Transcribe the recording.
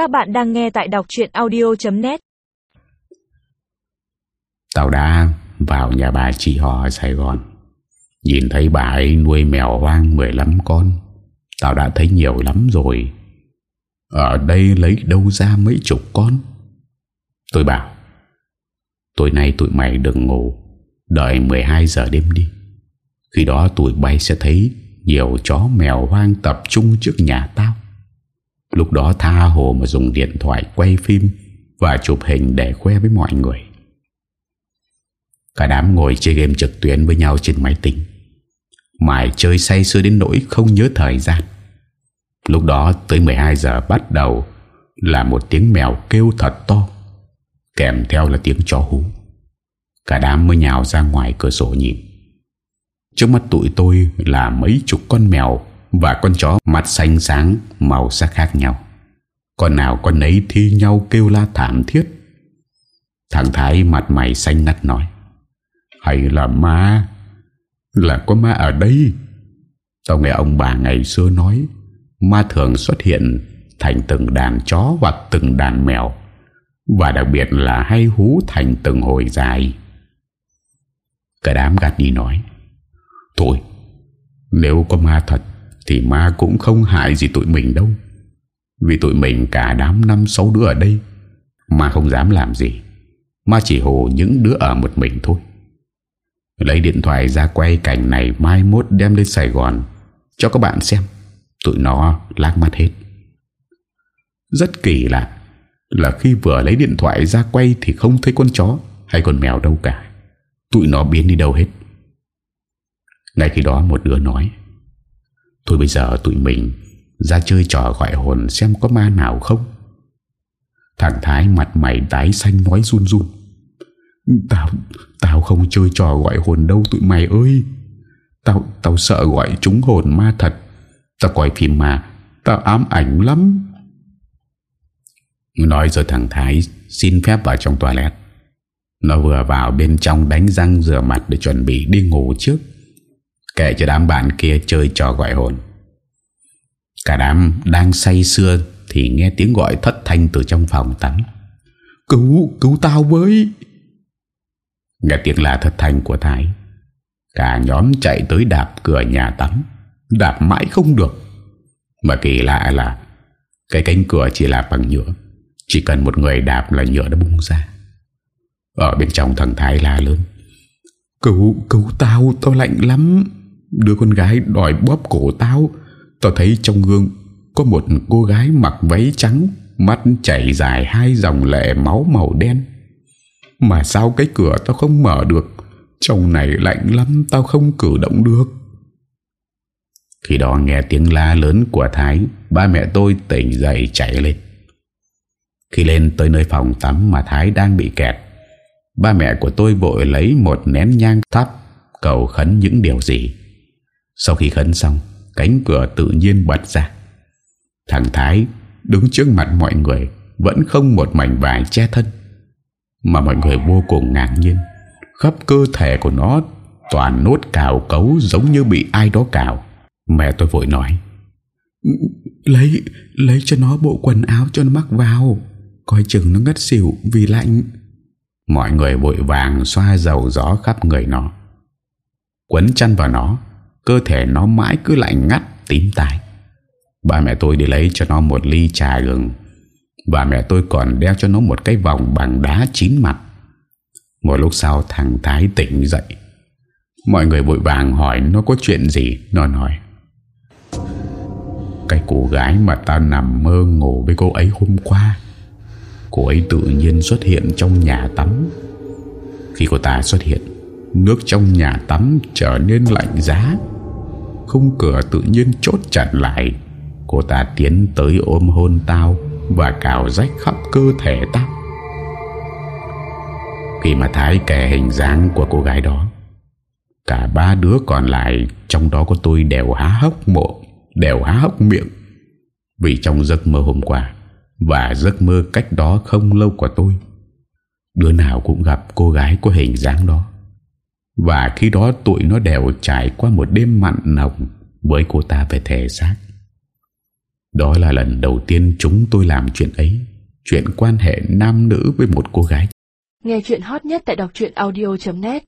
Các bạn đang nghe tại đọc chuyện audio.net Tao đã vào nhà bà chị họ ở Sài Gòn. Nhìn thấy bà ấy nuôi mèo hoang 15 con. Tao đã thấy nhiều lắm rồi. Ở đây lấy đâu ra mấy chục con? Tôi bảo, Tối nay tụi mày đừng ngủ, Đợi 12 giờ đêm đi. Khi đó tụi bay sẽ thấy Nhiều chó mèo hoang tập trung trước nhà tao. Lúc đó tha hồ mà dùng điện thoại quay phim Và chụp hình để khoe với mọi người. Cả đám ngồi chơi game trực tuyến với nhau trên máy tính. Mãi chơi say sưa đến nỗi không nhớ thời gian. Lúc đó tới 12 giờ bắt đầu Là một tiếng mèo kêu thật to, Kèm theo là tiếng chó hú. Cả đám mới nhào ra ngoài cửa sổ nhìn. Trước mắt tụi tôi là mấy chục con mèo và con chó mặt xanh sáng, Màu sắc khác nhau. Con nào con nấy thi nhau kêu la thảm thiết. Thằng Thái mặt mày xanh ngắt nói, Hay là ma? Là có ma ở đây? Tao nghe ông bà ngày xưa nói, Ma thường xuất hiện Thành từng đàn chó hoặc từng đàn mèo, Và đặc biệt là hay hú thành từng hồi dài. Cả đám gạt đi nói, Thôi, Nếu có ma thật thì ma cũng không hại gì tụi mình đâu. Vì tụi mình cả đám năm sáu đứa ở đây, Ma không dám làm gì. Ma chỉ hồ những đứa ở một mình thôi. Lấy điện thoại ra quay cảnh này, Mai mốt đem lên Sài Gòn, Cho các bạn xem. Tụi nó lác mắt hết. Rất kỳ lạ Là khi vừa lấy điện thoại ra quay Thì không thấy con chó hay con mèo đâu cả. Tụi nó biến đi đâu hết. Ngay khi đó một đứa nói Thôi bây giờ tụi mình Ra chơi trò gọi hồn Xem có ma nào không? Thằng Thái mặt mày tái xanh nói run run. Tao Tao không chơi trò gọi hồn đâu tụi mày ơi. Tao Tao sợ gọi chúng hồn ma thật. Tao coi phim mà, Tao ám ảnh lắm. Nói rồi thằng Thái Xin phép vào trong toilet. Nó vừa vào bên trong đánh răng rửa mặt Để chuẩn bị đi ngủ trước. Kể cho đám bạn kia chơi trò gọi hồn. Cả đám đang say sưa Thì nghe tiếng gọi thất thanh từ trong phòng tắm. Cứu, cứu tao với. Nghe tiếng là thất thanh của Thái. Cả nhóm chạy tới đạp cửa nhà tắm. Đạp mãi không được. Mà kỳ lạ là Cái cánh cửa chỉ là bằng nhựa. Chỉ cần một người đạp là nhựa đã bung ra. Ở bên trong thằng Thái la lớn. Cứu, cứu tao, tao lạnh lắm Đứa con gái đòi bóp cổ tao. Tao thấy trong gương Có một cô gái mặc váy trắng, Mắt chảy dài hai dòng lệ máu màu đen. Mà sao cái cửa tao không mở được? Trong này lạnh lắm, Tao không cử động được. Khi đó nghe tiếng la lớn của Thái, Ba mẹ tôi tỉnh dậy chạy lên. Khi lên tới nơi phòng tắm Mà Thái đang bị kẹt, Ba mẹ của tôi vội lấy một nén nhang thắp Cầu khấn những điều gì. Sau khi khấn xong, Cánh cửa tự nhiên bật ra. Thằng Thái đứng trước mặt mọi người Vẫn không một mảnh vải che thân, Mà mọi người vô cùng ngạc nhiên. Khắp cơ thể của nó Toàn nốt cào cấu Giống như bị ai đó cào. Mẹ tôi vội nói, Lấy lấy cho nó bộ quần áo cho nó mắc vào, Coi chừng nó ngất xỉu vì lạnh. Mọi người vội vàng xoa dầu gió khắp người nó. Quấn chăn vào nó Cơ thể nó mãi cứ lạnh ngắt, tím tái. Ba mẹ tôi đi lấy cho nó một ly trà gừng. Và mẹ tôi còn đeo cho nó một cái vòng bằng đá chín mặt. Một lúc sau, thằng Thái tỉnh dậy. Mọi người vội vàng hỏi nó có chuyện gì. Nó nói, Cái cô gái mà ta nằm mơ ngủ với cô ấy hôm qua, Cô ấy tự nhiên xuất hiện trong nhà tắm. Khi cô ta xuất hiện, Nước trong nhà tắm trở nên lạnh giá. Khung cửa tự nhiên chốt chặt lại. Cô ta tiến tới ôm hôn tao Và cào rách khắp cơ thể tao. Khi mà Thái kể hình dáng của cô gái đó, Cả ba đứa còn lại, Trong đó có tôi đều há hốc mộ, Đều há hốc miệng. Vì trong giấc mơ hôm qua Và giấc mơ cách đó không lâu của tôi, Đứa nào cũng gặp cô gái có hình dáng đó. Và khi đó tụi nó đều trải qua một đêm mặn nồng Với cô ta về thể xác. Đó là lần đầu tiên chúng tôi làm chuyện ấy, Chuyện quan hệ nam nữ với một cô gái. Nghe chuyện hot nhất tại đọc audio.net